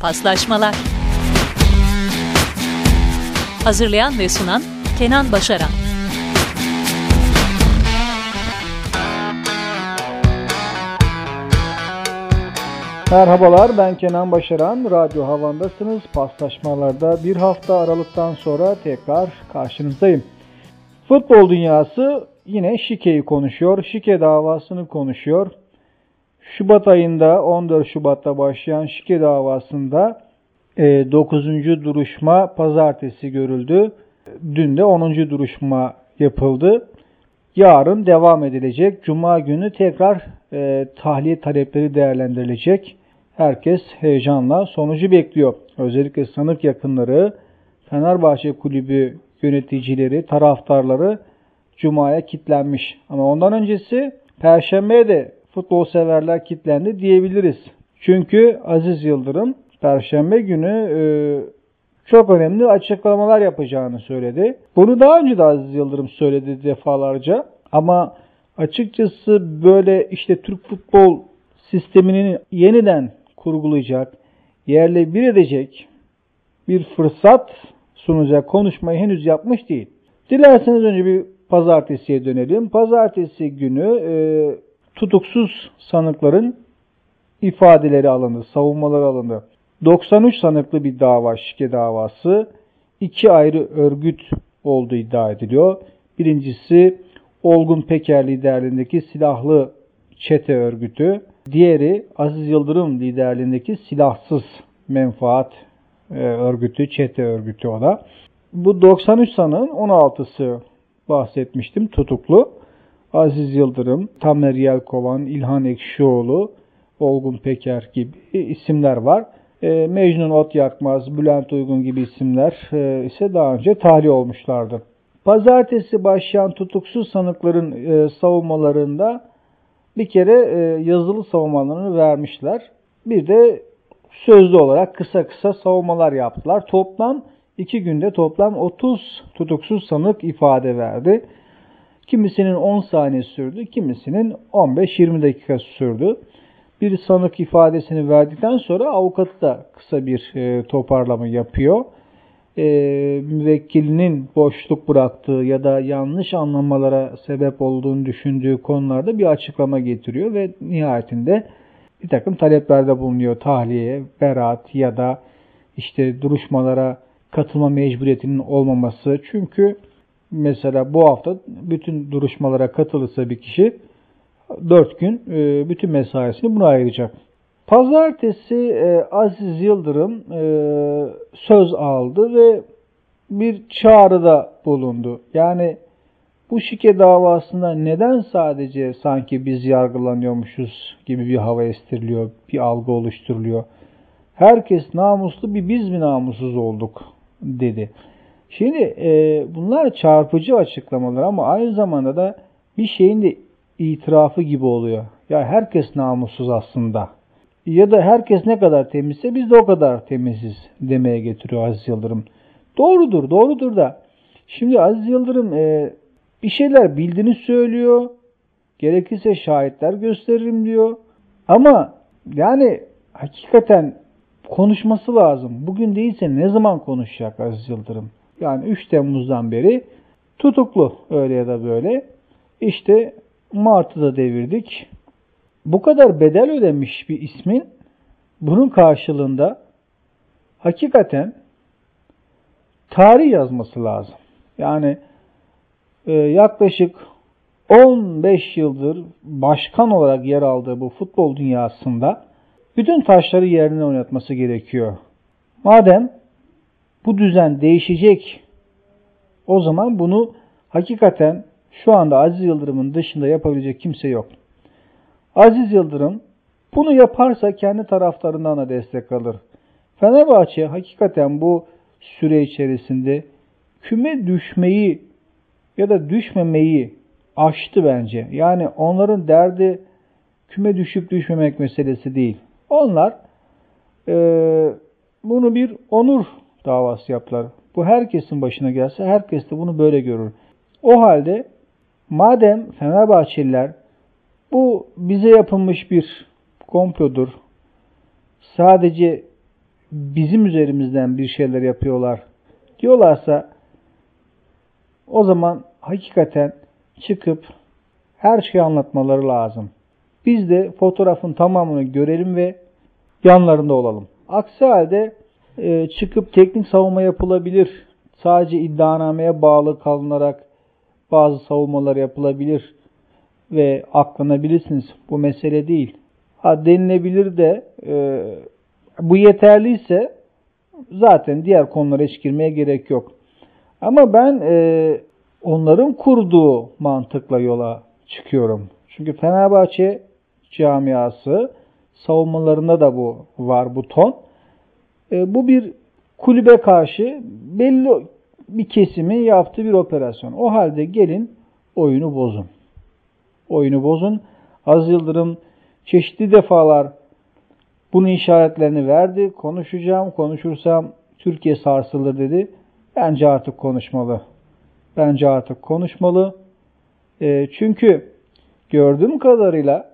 Paslaşmalar Hazırlayan ve sunan Kenan Başaran Merhabalar ben Kenan Başaran. Radyo Havan'dasınız. Paslaşmalarda bir hafta aralıktan sonra tekrar karşınızdayım. Futbol dünyası yine Şike'yi konuşuyor. Şike davasını konuşuyor. Şubat ayında 14 Şubat'ta başlayan Şike davasında 9. E, duruşma pazartesi görüldü. Dün de 10. duruşma yapıldı. Yarın devam edilecek. Cuma günü tekrar e, tahliye talepleri değerlendirilecek. Herkes heyecanla sonucu bekliyor. Özellikle sanık yakınları, Fenerbahçe kulübü yöneticileri, taraftarları Cuma'ya kitlenmiş. Ama ondan öncesi Perşembe'ye de futbol severler kitlendi diyebiliriz. Çünkü Aziz Yıldırım Perşembe günü e, çok önemli açıklamalar yapacağını söyledi. Bunu daha önce de Aziz Yıldırım söyledi defalarca. Ama açıkçası böyle işte Türk futbol sisteminin yeniden kurgulayacak, yerle bir edecek bir fırsat sunacak konuşmayı henüz yapmış değil. Dilerseniz önce bir pazartesiye dönelim. Pazartesi günü e, tutuksuz sanıkların ifadeleri alındı, savunmaları alındı. 93 sanıklı bir dava, şike davası. iki ayrı örgüt olduğu iddia ediliyor. Birincisi Olgun Peker liderliğindeki silahlı çete örgütü. Diğeri Aziz Yıldırım liderliğindeki silahsız menfaat e, örgütü, çete örgütü o da. Bu 93 sanığın 16'sı bahsetmiştim tutuklu. Aziz Yıldırım, Tamer Yelkovan, İlhan Ekşioğlu, Olgun Peker gibi isimler var. E, Mecnun Ot Yakmaz, Bülent Uygun gibi isimler e, ise daha önce tahliye olmuşlardı. Pazartesi başlayan tutuksuz sanıkların e, savunmalarında bir kere yazılı savunmalarını vermişler. Bir de sözlü olarak kısa kısa savunmalar yaptılar. Toplam iki günde toplam 30 tutuksuz sanık ifade verdi. Kimisinin 10 saniye sürdü, kimisinin 15-20 dakika sürdü bir sanık ifadesini verdikten sonra avukatı da kısa bir e, toparlama yapıyor. E, müvekkilinin boşluk bıraktığı ya da yanlış anlamalara sebep olduğunu düşündüğü konularda bir açıklama getiriyor ve nihayetinde bir takım taleplerde bulunuyor tahliyeye, beraat ya da işte duruşmalara katılma mecburiyetinin olmaması. Çünkü mesela bu hafta bütün duruşmalara katılırsa bir kişi 4 gün e, bütün mesaisini buna ayıracak. Pazartesi e, Aziz Yıldırım e, söz aldı ve bir çağrıda bulundu. Yani bu şike davasında neden sadece sanki biz yargılanıyormuşuz gibi bir hava estiriliyor, bir algı oluşturuluyor. Herkes namuslu bir biz mi namussuz olduk dedi. Şimdi e, bunlar çarpıcı açıklamalar ama aynı zamanda da bir şeyin de itirafı gibi oluyor. Ya herkes namussuz aslında. Ya da herkes ne kadar temizse biz de o kadar temiziz demeye getiriyor Aziz Yıldırım. Doğrudur, doğrudur da. Şimdi Aziz Yıldırım e, bir şeyler bildiğini söylüyor. Gerekirse şahitler gösteririm diyor. Ama yani hakikaten konuşması lazım. Bugün değilse ne zaman konuşacak Aziz Yıldırım? Yani 3 Temmuz'dan beri tutuklu öyle ya da böyle. İşte Mart'ı devirdik. Bu kadar bedel ödemiş bir ismin bunun karşılığında hakikaten tarih yazması lazım. Yani e, yaklaşık 15 yıldır başkan olarak yer aldığı bu futbol dünyasında bütün taşları yerine oynatması gerekiyor. Madem bu düzen değişecek o zaman bunu hakikaten şu anda Aziz Yıldırım'ın dışında yapabilecek kimse yok. Aziz Yıldırım bunu yaparsa kendi taraftarından da destek alır. Fenerbahçe hakikaten bu süre içerisinde küme düşmeyi ya da düşmemeyi aştı bence. Yani onların derdi küme düşüp düşmemek meselesi değil. Onlar e, bunu bir onur davası yaptılar. Bu herkesin başına gelse herkes de bunu böyle görür. O halde Madem Fenerbahçeliler bu bize yapılmış bir komplodur, sadece bizim üzerimizden bir şeyler yapıyorlar diyorlarsa o zaman hakikaten çıkıp her şeyi anlatmaları lazım. Biz de fotoğrafın tamamını görelim ve yanlarında olalım. Aksi halde e, çıkıp teknik savunma yapılabilir. Sadece iddianameye bağlı kalınarak bazı savunmalar yapılabilir ve aklanabilirsiniz. Bu mesele değil. Ha denilebilir de e, bu yeterliyse zaten diğer konulara hiç girmeye gerek yok. Ama ben e, onların kurduğu mantıkla yola çıkıyorum. Çünkü Fenerbahçe camiası savunmalarında da bu var bu ton. E, bu bir kulübe karşı belli bir kesimin yaptığı bir operasyon. O halde gelin oyunu bozun. Oyunu bozun. Az Yıldırım çeşitli defalar bunun işaretlerini verdi. Konuşacağım, konuşursam Türkiye sarsılır dedi. Bence artık konuşmalı. Bence artık konuşmalı. E, çünkü gördüğüm kadarıyla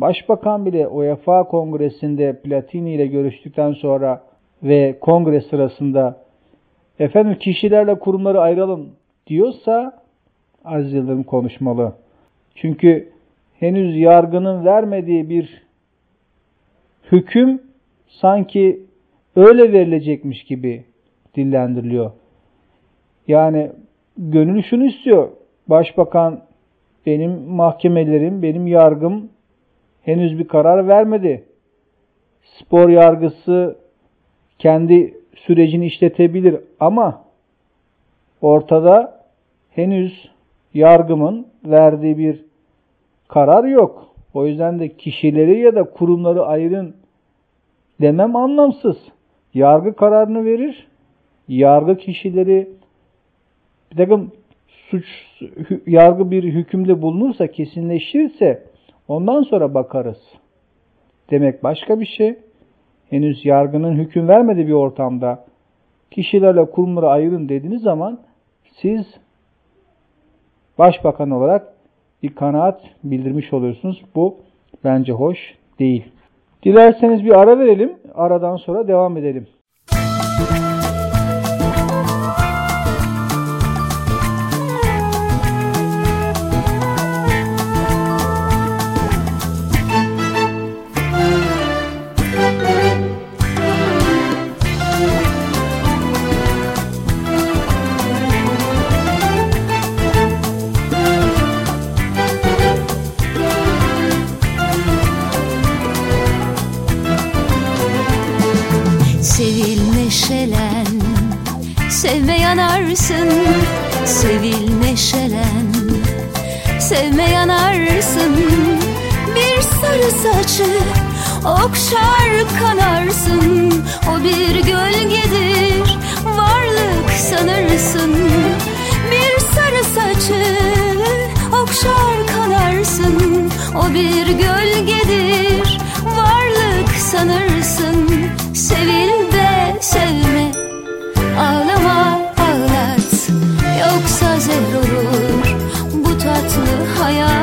Başbakan bile UEFA kongresinde Platini ile görüştükten sonra ve kongre sırasında efendim kişilerle kurumları ayıralım diyorsa Aziz Yıldırım konuşmalı. Çünkü henüz yargının vermediği bir hüküm sanki öyle verilecekmiş gibi dillendiriliyor. Yani gönül şunu istiyor. Başbakan benim mahkemelerim, benim yargım henüz bir karar vermedi. Spor yargısı kendi sürecini işletebilir ama ortada henüz yargımın verdiği bir karar yok. O yüzden de kişileri ya da kurumları ayırın demem anlamsız. Yargı kararını verir. Yargı kişileri bir takım suç yargı bir hükümde bulunursa kesinleşirse ondan sonra bakarız. Demek başka bir şey. Henüz yargının hüküm vermediği bir ortamda kişilerle kurumları ayırın dediğiniz zaman siz başbakan olarak bir kanaat bildirmiş oluyorsunuz. Bu bence hoş değil. Dilerseniz bir ara verelim. Aradan sonra devam edelim. Sevil neşelen. Sevme yanarsın Bir sarı saçı Okşar kanarsın. O bir gölgedir Varlık sanırsın. Bir sarı saçı Okşar kanarsın. O bir gölgedir Varlık sanırsın. Sevil de sevme tatlı hayat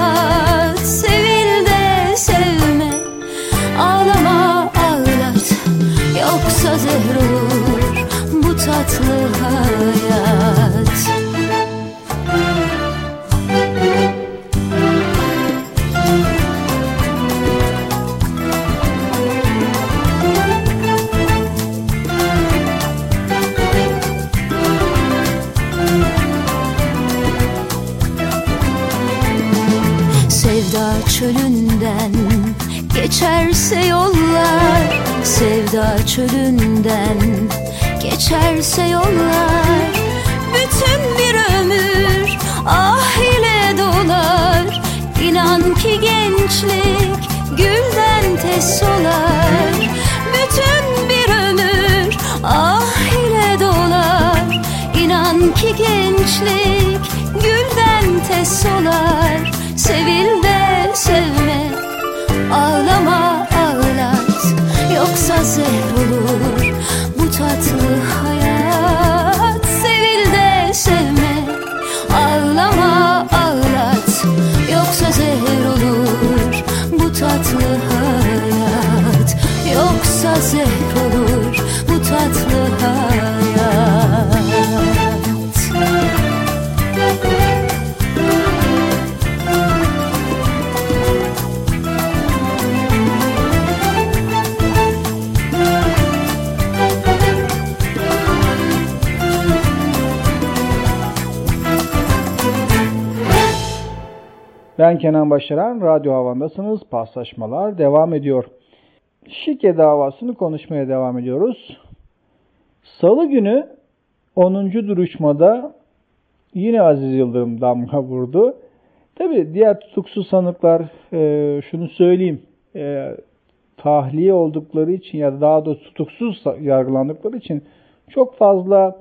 Tez solar. Sevil de sevme Ağlama ağlat. Yoksa zehir olur Bu tatlı hayat. Sevil de sevme Ağlama ağlat. Yoksa zehir olur Bu tatlı hayat. Yoksa zehir Ben Kenan Başaran, Radyo Havan'dasınız. Paslaşmalar devam ediyor. Şike davasını konuşmaya devam ediyoruz. Salı günü 10. duruşmada yine Aziz Yıldırım damga vurdu. Tabi diğer tutuksuz sanıklar e, şunu söyleyeyim. E, tahliye oldukları için ya da daha da tutuksuz yargılandıkları için çok fazla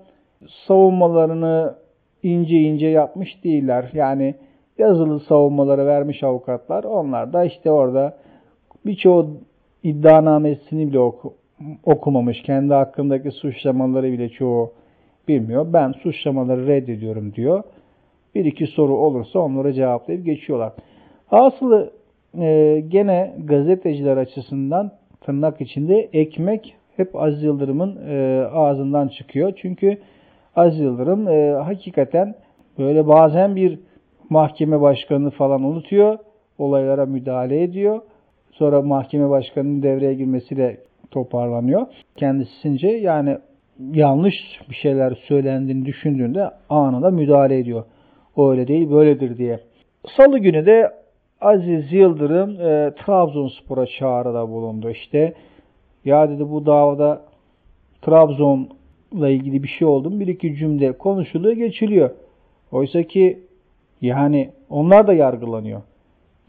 savunmalarını ince ince yapmış değiller. Yani yazılı savunmaları vermiş avukatlar. Onlar da işte orada birçoğu iddianamesini bile oku, okumamış. Kendi hakkındaki suçlamaları bile çoğu bilmiyor. Ben suçlamaları reddediyorum diyor. Bir iki soru olursa onlara cevaplayıp geçiyorlar. Aslı e, gene gazeteciler açısından tırnak içinde ekmek hep Aziz Yıldırım'ın e, ağzından çıkıyor. Çünkü Aziz Yıldırım e, hakikaten böyle bazen bir mahkeme başkanını falan unutuyor. Olaylara müdahale ediyor. Sonra mahkeme başkanının devreye girmesiyle toparlanıyor. Kendisince yani yanlış bir şeyler söylendiğini düşündüğünde anında müdahale ediyor. O öyle değil böyledir diye. Salı günü de Aziz Yıldırım e, Trabzonspor'a çağrıda bulundu. İşte ya dedi bu davada Trabzon'la ilgili bir şey oldu mu bir iki cümle konuşuluyor geçiliyor. Oysa ki yani onlar da yargılanıyor.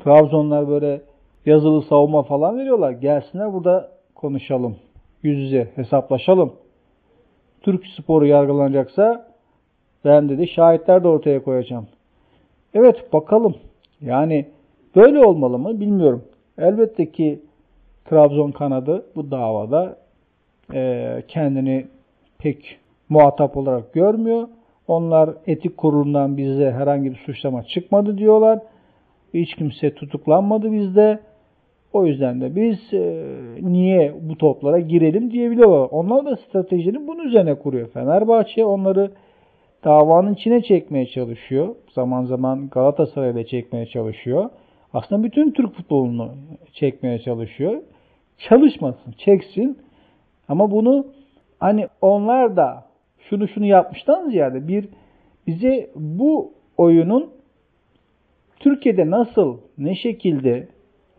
Trabzonlar böyle yazılı savunma falan veriyorlar. Gelsinler burada konuşalım. Yüz yüze hesaplaşalım. Türk sporu yargılanacaksa ben dedi şahitler de ortaya koyacağım. Evet bakalım. Yani böyle olmalı mı bilmiyorum. Elbette ki Trabzon kanadı bu davada e, kendini pek muhatap olarak görmüyor. Onlar etik kurulundan bize herhangi bir suçlama çıkmadı diyorlar. Hiç kimse tutuklanmadı bizde. O yüzden de biz e, niye bu toplara girelim diyebiliyorlar. Onlar da stratejini bunun üzerine kuruyor. Fenerbahçe onları davanın içine çekmeye çalışıyor. Zaman zaman Galatasaray'da çekmeye çalışıyor. Aslında bütün Türk futbolunu çekmeye çalışıyor. Çalışmasın, çeksin. Ama bunu hani onlar da şunu şunu yapmıştan ziyade bir bize bu oyunun Türkiye'de nasıl, ne şekilde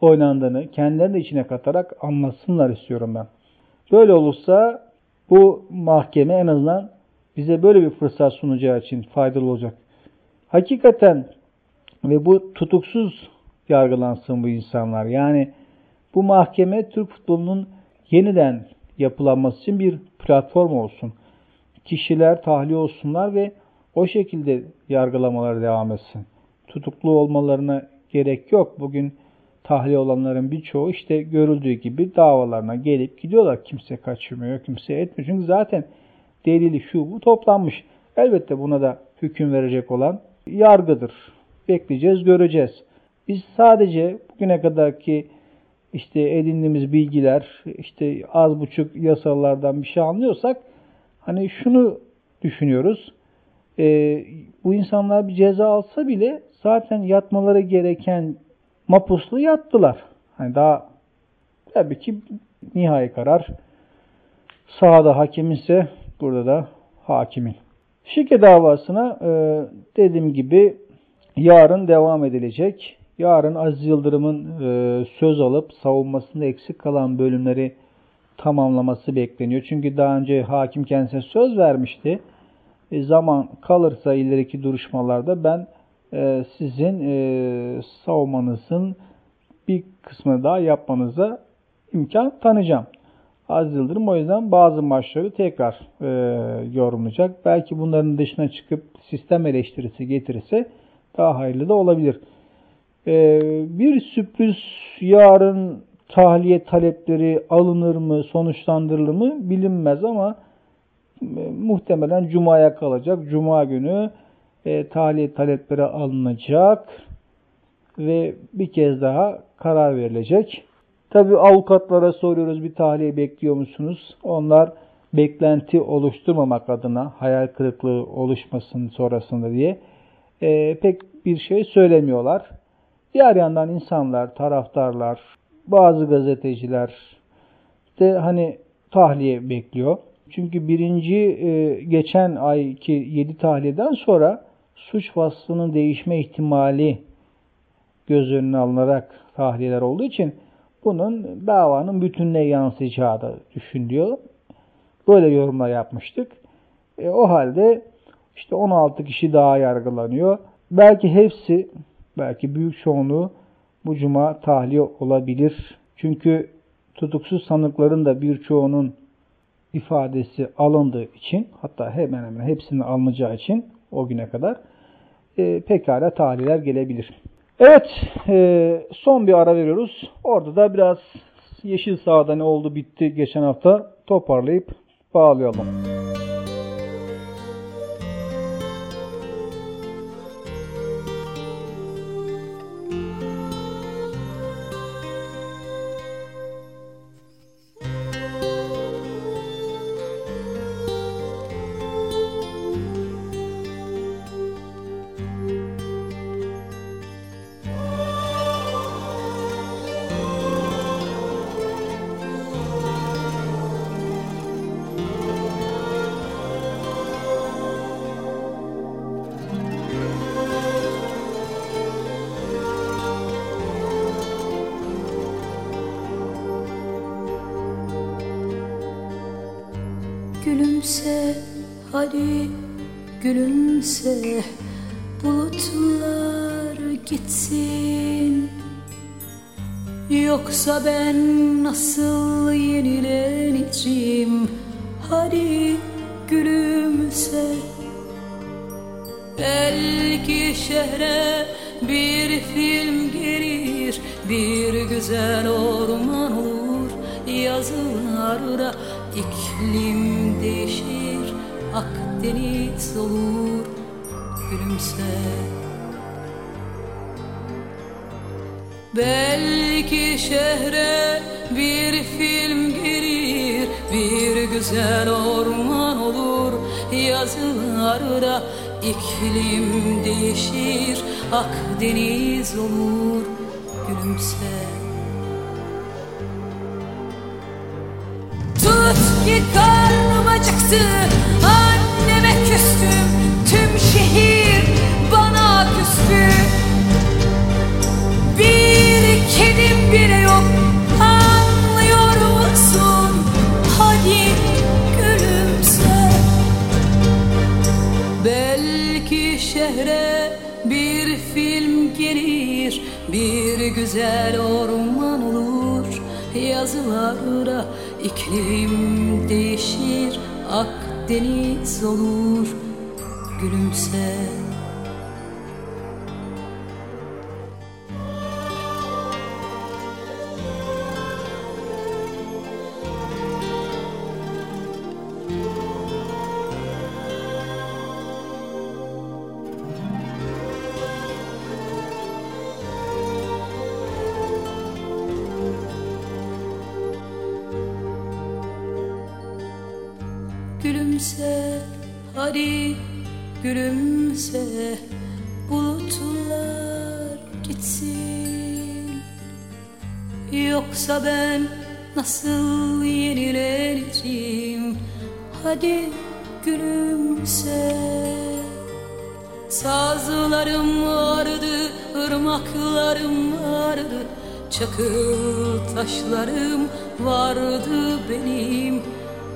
oynandığını kendilerinin içine katarak anlatsınlar istiyorum ben. Böyle olursa bu mahkeme en azından bize böyle bir fırsat sunacağı için faydalı olacak. Hakikaten ve bu tutuksuz yargılansın bu insanlar. Yani bu mahkeme Türk futbolunun yeniden yapılanması için bir platform olsun. Kişiler tahliye olsunlar ve o şekilde yargılamalar devam etsin. Tutuklu olmalarına gerek yok. Bugün tahliye olanların birçoğu işte görüldüğü gibi davalarına gelip gidiyorlar. Kimse kaçırmıyor, kimse etmiyor. Çünkü zaten delili şu bu toplanmış. Elbette buna da hüküm verecek olan yargıdır. Bekleyeceğiz, göreceğiz. Biz sadece bugüne kadarki işte edindiğimiz bilgiler, işte az buçuk yasalardan bir şey anlıyorsak hani şunu düşünüyoruz. E, bu insanlar bir ceza alsa bile zaten yatmaları gereken mapuslu yattılar. Hani daha tabii ki nihai karar sahada hakim ise burada da hakimin. Şike davasına e, dediğim gibi yarın devam edilecek. Yarın Aziz Yıldırım'ın e, söz alıp savunmasında eksik kalan bölümleri tamamlaması bekleniyor. Çünkü daha önce hakim kendisine söz vermişti. E, zaman kalırsa ileriki duruşmalarda ben e, sizin e, savunmanızın bir kısmını daha yapmanıza imkan tanıyacağım. Aziz Yıldırım o yüzden bazı maçları tekrar e, yorumlayacak. Belki bunların dışına çıkıp sistem eleştirisi getirirse daha hayırlı da olabilir. E, bir sürpriz yarın tahliye talepleri alınır mı, sonuçlandırılır mı bilinmez ama e, muhtemelen Cuma'ya kalacak. Cuma günü e, tahliye talepleri alınacak ve bir kez daha karar verilecek. Tabi avukatlara soruyoruz bir tahliye bekliyor musunuz? Onlar beklenti oluşturmamak adına hayal kırıklığı oluşmasın sonrasında diye e, pek bir şey söylemiyorlar. Diğer yandan insanlar, taraftarlar, bazı gazeteciler de hani tahliye bekliyor. Çünkü birinci e, geçen ayki 7 tahliyeden sonra suç vasfının değişme ihtimali göz önüne alınarak tahliyeler olduğu için bunun davanın bütününe yansıyacağı da düşünülüyor. Böyle yorumlar yapmıştık. E, o halde işte 16 kişi daha yargılanıyor. Belki hepsi, belki büyük çoğunluğu bu cuma tahliye olabilir. Çünkü tutuksuz sanıkların da birçoğunun ifadesi alındığı için hatta hemen hemen hepsinin alınacağı için o güne kadar e, pekala tahliyeler gelebilir. Evet e, son bir ara veriyoruz. Orada da biraz yeşil sahada ne oldu bitti geçen hafta toparlayıp bağlayalım. Gülümse hadi gülümse. Bulutlar gitsin. Yoksa ben nasıl yenileneceğim? Hadi gülümse. Belki şehre bir film gelir Bir güzel orman olur. Yazılarda iklim değişir Akdeniz olur Gülümse. Belki şehre bir film gelir Bir güzel orman olur. Yazılarda iklim değişir Akdeniz olur Gülümse ki karnım acıktı Anneme küstüm Tüm şehir bana küstü. Bir kedim bile yok anlıyor musun? Hadi gülümse. Belki şehre bir film gelir Bir güzel orman olur. Yazılarda iklim değişir Akdeniz olur Gülümse Gülümse hadi gülümse. Bulutlar gitsin. Yoksa ben nasıl yenileneceğim Hadi gülümse. Sazlarım vardı, ırmaklarım vardı. Çakıl taşlarım vardı benim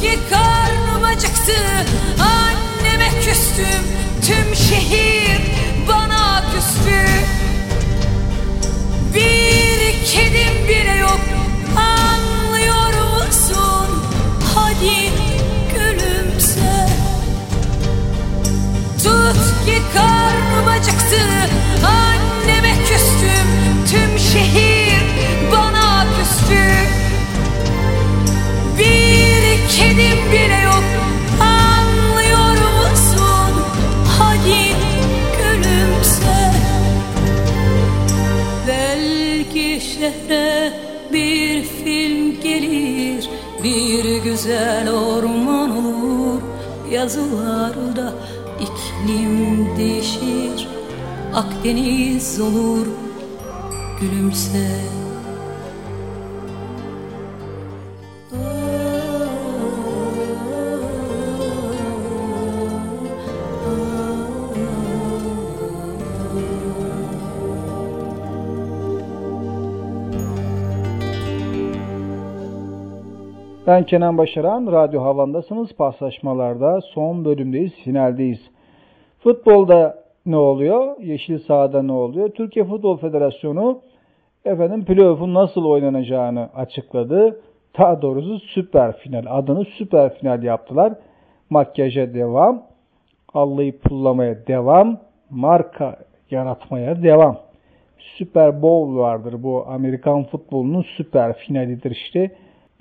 ki karnım acıktı Anneme küstüm. Tüm şehir bana küstü. Bir kedim bile yok Anlıyor musun? Hadi gülümse. Tut ki karnım acıktı Anneme güzel orman olur Yazılarda iklim değişir Akdeniz olur Gülümse Ben Kenan Başaran, Radyo Havan'dasınız. Paslaşmalarda son bölümdeyiz, finaldeyiz. Futbolda ne oluyor? Yeşil sahada ne oluyor? Türkiye Futbol Federasyonu efendim playoff'un nasıl oynanacağını açıkladı. Daha doğrusu süper final. Adını süper final yaptılar. Makyaja devam. Allayıp pullamaya devam. Marka yaratmaya devam. Super Bowl vardır. Bu Amerikan futbolunun süper finalidir işte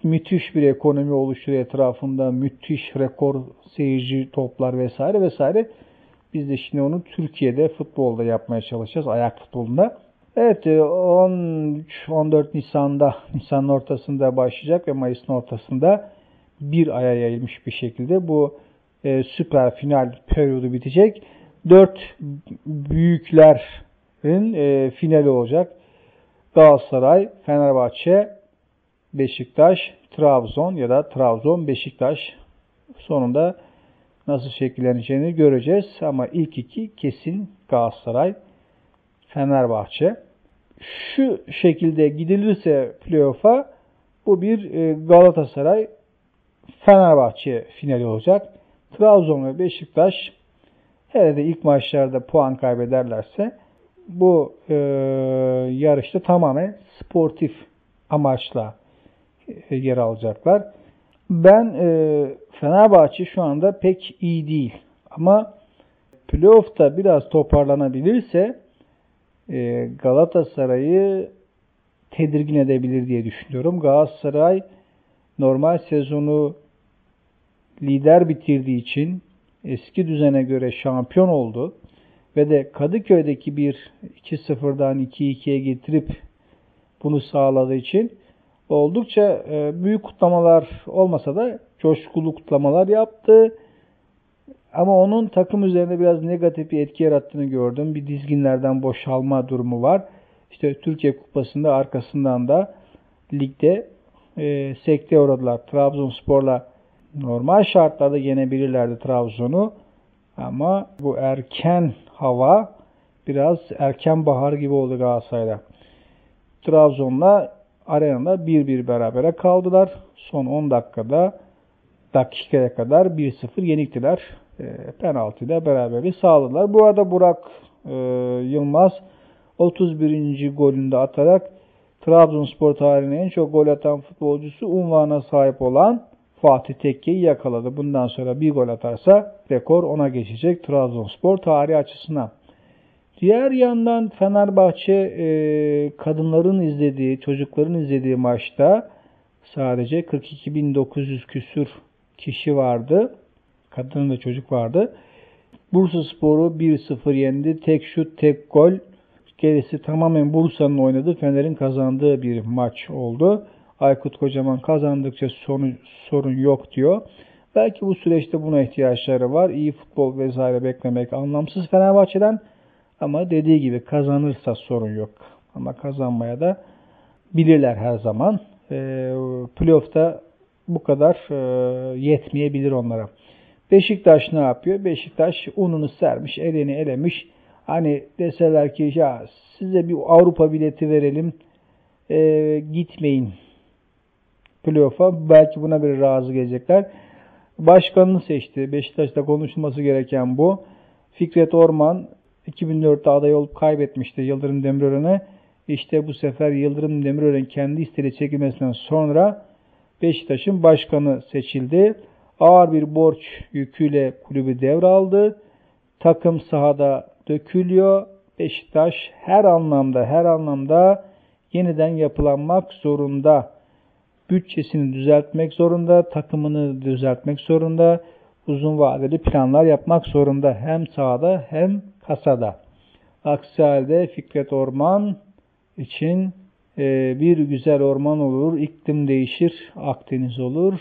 müthiş bir ekonomi oluşturuyor etrafında. Müthiş rekor seyirci toplar vesaire vesaire. Biz de şimdi onu Türkiye'de futbolda yapmaya çalışacağız. Ayak futbolunda. Evet 13-14 e, Nisan'da Nisan'ın ortasında başlayacak ve Mayıs'ın ortasında bir aya yayılmış bir şekilde bu e, süper final periyodu bitecek. Dört büyüklerin e, finali olacak. Galatasaray, Fenerbahçe, Beşiktaş, Trabzon ya da Trabzon, Beşiktaş sonunda nasıl şekilleneceğini göreceğiz. Ama ilk iki kesin Galatasaray, Fenerbahçe. Şu şekilde gidilirse playoff'a bu bir e, Galatasaray, Fenerbahçe finali olacak. Trabzon ve Beşiktaş herhalde ilk maçlarda puan kaybederlerse bu e, yarışta tamamen sportif amaçla yer alacaklar. Ben e, Fenerbahçe şu anda pek iyi değil. Ama playoff'ta biraz toparlanabilirse e, Galatasaray'ı tedirgin edebilir diye düşünüyorum. Galatasaray normal sezonu lider bitirdiği için eski düzene göre şampiyon oldu ve de Kadıköy'deki bir 2-0'dan 2-2'ye getirip bunu sağladığı için oldukça e, büyük kutlamalar olmasa da coşkulu kutlamalar yaptı. Ama onun takım üzerinde biraz negatif bir etki yarattığını gördüm. Bir dizginlerden boşalma durumu var. İşte Türkiye Kupası'nda arkasından da ligde e, sekte uğradılar. Trabzonspor'la normal şartlarda yenebilirlerdi Trabzon'u. Ama bu erken hava biraz erken bahar gibi oldu Galatasaray'da. Trabzon'la arenada 1-1 berabere kaldılar. Son 10 dakikada dakikaya kadar 1-0 yeniktiler. E, penaltıyla beraberi sağladılar. Bu arada Burak e, Yılmaz 31. golünde atarak Trabzonspor tarihinin en çok gol atan futbolcusu unvana sahip olan Fatih Tekke'yi yakaladı. Bundan sonra bir gol atarsa rekor ona geçecek Trabzonspor tarihi açısından. Diğer yandan Fenerbahçe e, kadınların izlediği, çocukların izlediği maçta sadece 42.900 küsür kişi vardı. Kadın ve çocuk vardı. Bursa Sporu 1-0 yendi. Tek şut, tek gol. Gerisi tamamen Bursa'nın oynadığı, Fener'in kazandığı bir maç oldu. Aykut Kocaman kazandıkça sonu, sorun yok diyor. Belki bu süreçte buna ihtiyaçları var. İyi futbol vesaire beklemek anlamsız Fenerbahçe'den. Ama dediği gibi kazanırsa sorun yok. Ama kazanmaya da bilirler her zaman. E, playoff'ta bu kadar e, yetmeyebilir onlara. Beşiktaş ne yapıyor? Beşiktaş ununu sermiş, elini elemiş. Hani deseler ki ya size bir Avrupa bileti verelim, e, gitmeyin playoff'a. Belki buna bir razı gelecekler. Başkanını seçti. Beşiktaş'ta konuşulması gereken bu. Fikret Orman 2004'te aday olup kaybetmişti Yıldırım Demirören'e. İşte bu sefer Yıldırım Demirören kendi isteğiyle çekilmesinden sonra Beşiktaş'ın başkanı seçildi. Ağır bir borç yüküyle kulübü devraldı. Takım sahada dökülüyor. Beşiktaş her anlamda her anlamda yeniden yapılanmak zorunda. Bütçesini düzeltmek zorunda, takımını düzeltmek zorunda, uzun vadeli planlar yapmak zorunda hem sahada hem kasada. Aksi halde Fikret Orman için e, bir güzel orman olur, iklim değişir, Akdeniz olur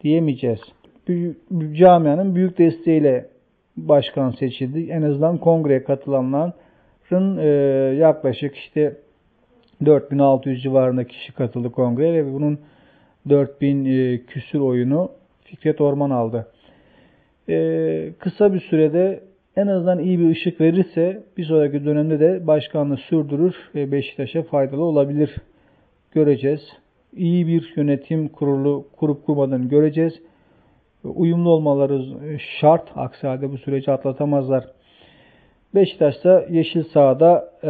diyemeyeceğiz. Camianın büyük desteğiyle başkan seçildi. En azından kongreye katılanların e, yaklaşık işte 4600 civarında kişi katıldı kongreye ve bunun 4000 e, küsür oyunu Fikret Orman aldı. E, kısa bir sürede en azından iyi bir ışık verirse bir sonraki dönemde de başkanlığı sürdürür ve Beşiktaş'a faydalı olabilir. Göreceğiz. İyi bir yönetim kurulu kurup kurmadığını göreceğiz. Uyumlu olmaları şart. Aksi halde bu süreci atlatamazlar. Beşiktaş'ta yeşil sahada e,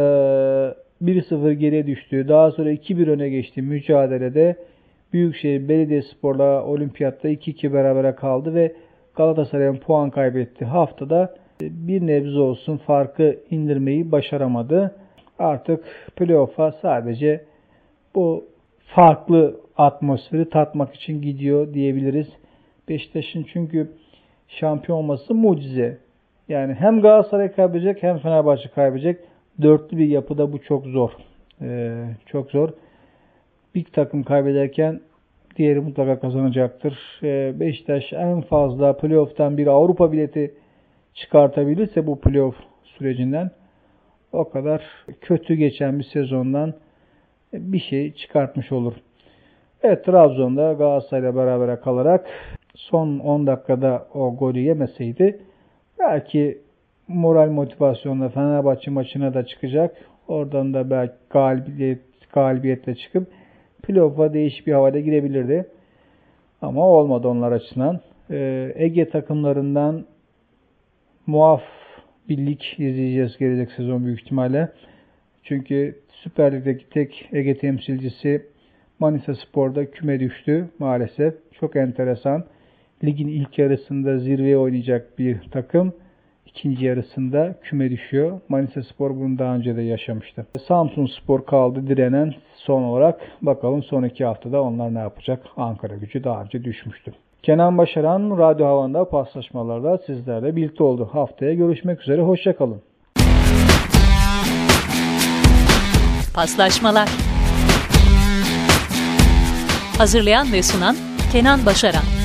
1-0 geriye düştü. Daha sonra 2-1 öne geçti mücadelede. Büyükşehir Belediyespor'la olimpiyatta 2-2 berabere kaldı ve Galatasaray'ın puan kaybetti. Haftada bir nebze olsun farkı indirmeyi başaramadı. Artık playoff'a sadece bu farklı atmosferi tatmak için gidiyor diyebiliriz. Beşiktaş'ın çünkü şampiyon olması mucize. Yani hem Galatasaray kaybedecek hem Fenerbahçe kaybedecek. Dörtlü bir yapıda bu çok zor. Ee, çok zor. Bir takım kaybederken diğeri mutlaka kazanacaktır. Ee, Beşiktaş en fazla playoff'tan bir Avrupa bileti çıkartabilirse bu playoff sürecinden o kadar kötü geçen bir sezondan bir şey çıkartmış olur. Evet Trabzon'da Galatasaray'la beraber kalarak son 10 dakikada o golü yemeseydi belki moral motivasyonla Fenerbahçe maçına da çıkacak. Oradan da belki galibiyet, galibiyetle çıkıp playoff'a değişik bir havada girebilirdi. Ama olmadı onlar açısından. Ee, Ege takımlarından muaf birlik izleyeceğiz gelecek sezon büyük ihtimalle. Çünkü Süper Lig'deki tek Ege temsilcisi Manisa Spor'da küme düştü maalesef. Çok enteresan. Ligin ilk yarısında zirveye oynayacak bir takım ikinci yarısında küme düşüyor. Manisa Spor bunu daha önce de yaşamıştı. Samsun Spor kaldı direnen son olarak. Bakalım son iki haftada onlar ne yapacak? Ankara gücü daha önce düşmüştü. Kenan Başaran Radyo Havan'da paslaşmalarda sizlerle birlikte oldu. Haftaya görüşmek üzere. Hoşçakalın. Paslaşmalar Hazırlayan ve sunan Kenan Başaran